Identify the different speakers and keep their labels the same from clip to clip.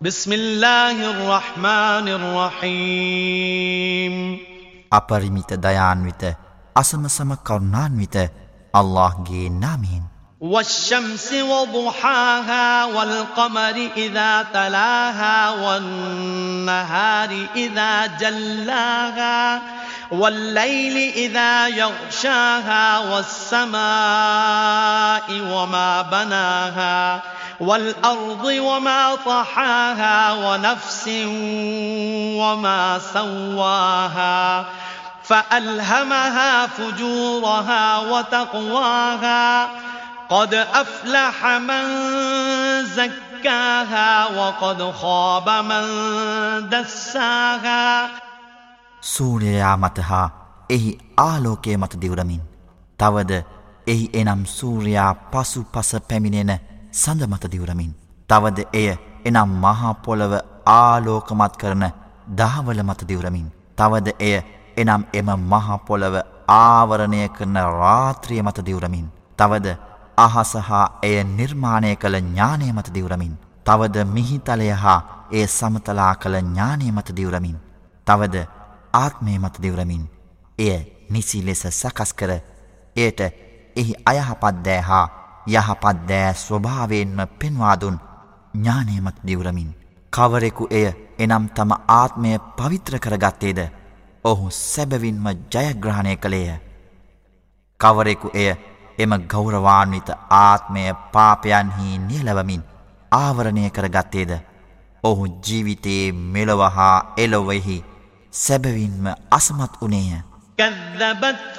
Speaker 1: بسم الله الرحمن الرحيم.
Speaker 2: أبرميت ديان ويت أسم سم كرنان ويت الله جي نامين
Speaker 1: والشمس وضحاها والقمر إذا تلاها والنهار إذا جلاها والليل إذا يغشاها والسماء وما بناها والأرض وما طحاها ونفس وما سواها فألهمها فجورها وتقواها قد أفلح من زكاها وقد خاب من دساها
Speaker 2: සූර්යයා මත හා එහි ආලෝකය මත දිවරමින් තවද එහි එනම් සූර්යා පසු පස පැමිණෙන සඳ මත දිවරමින්. තවද එය එනම් මහාපොළව ආලෝකමත් කරන දහවල මත දිවරමින්. තවද එය එනම් එම මහාපොළව ආවරණය කරන රාත්‍රිය මත දිවරමින්. තවද අහස හා එය නිර්මාණය කළ ඥානය මත දිවරමින්. තවද මිහිතලය හා ඒ සමතලා කළ ඥානය මත දිවරමින්. තවද ආත්මය මත දිවරමින්. එය නිසි ලෙස සකස් කර එයට එහි අයහපත්දෑ හා යහපත්දෑ ස්වභාවයෙන්ම පෙන්වාදුන් ඥානයමත් දිවරමින් කවරෙකු එය එනම් තම ආත්මය පවිත්‍ර කරගත්තේද ඔහු සැබවින්ම ජයග්‍රහණය කළේය කවරෙකු එය එම ගෞරවාන්විත ආත්මය පාපයන්හි නියලවමින් ආවරණය කරගත්තේද ඔහු ජීවිතයේ මෙලොවහා එලොවෙහි සැබවින්ම අසමත් වනේය
Speaker 1: كذبت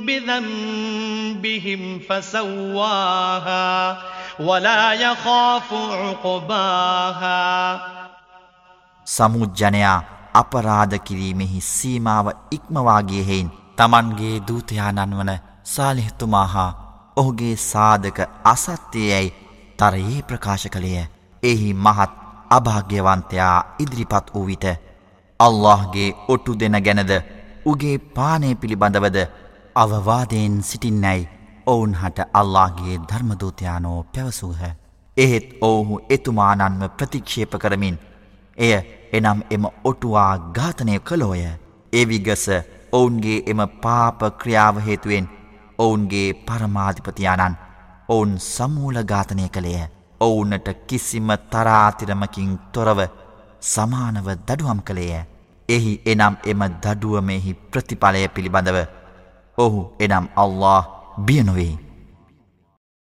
Speaker 1: بذنبهم فسواها ولا يخاف عقباها
Speaker 2: සමුජ්ජනයා අපරාධ කිරීමෙහි සීමාව ඉක්මවා ගිය හේයින් Tamanගේ දූතයාණන් වන සාලිහ්තුමා හා ඔහුගේ සාධක අසත්‍යයයි තරයේ ප්‍රකාශ කළේය. එහි මහත් අභාග්‍යවන්තයා ඉදිරිපත් වූ විට අල්لهගේ ඔටු දෙන ගැනද උගේ පානය පිළිබඳවද අවවාදයෙන් සිටින්නැයි ඔවුන් හට අල්لهගේ ධර්මදූතයානෝ පැවසූහ. එහෙත් ඔවුහු එතුමානන්ව ප්‍රතික්ෂේප කරමින් එය එනම් එම ඔටුවා ඝාතනය කළෝය. එවිගස ඔවුන්ගේ එම පාප ක්‍රියාව හේතුවෙන් ඔවුන්ගේ පරමාධිපතියානන් ඔවුන් සමූල ඝාතනය කළේය. ඔවුනට කිසිම තරාතිරමකින් තොරව සමානව දඩුවම් කළේය. එහි එනම් එම දඩුවමෙහි ප්‍රතිඵලය පිළිබඳව ඔහු එනම් අල්له බියනොවේ.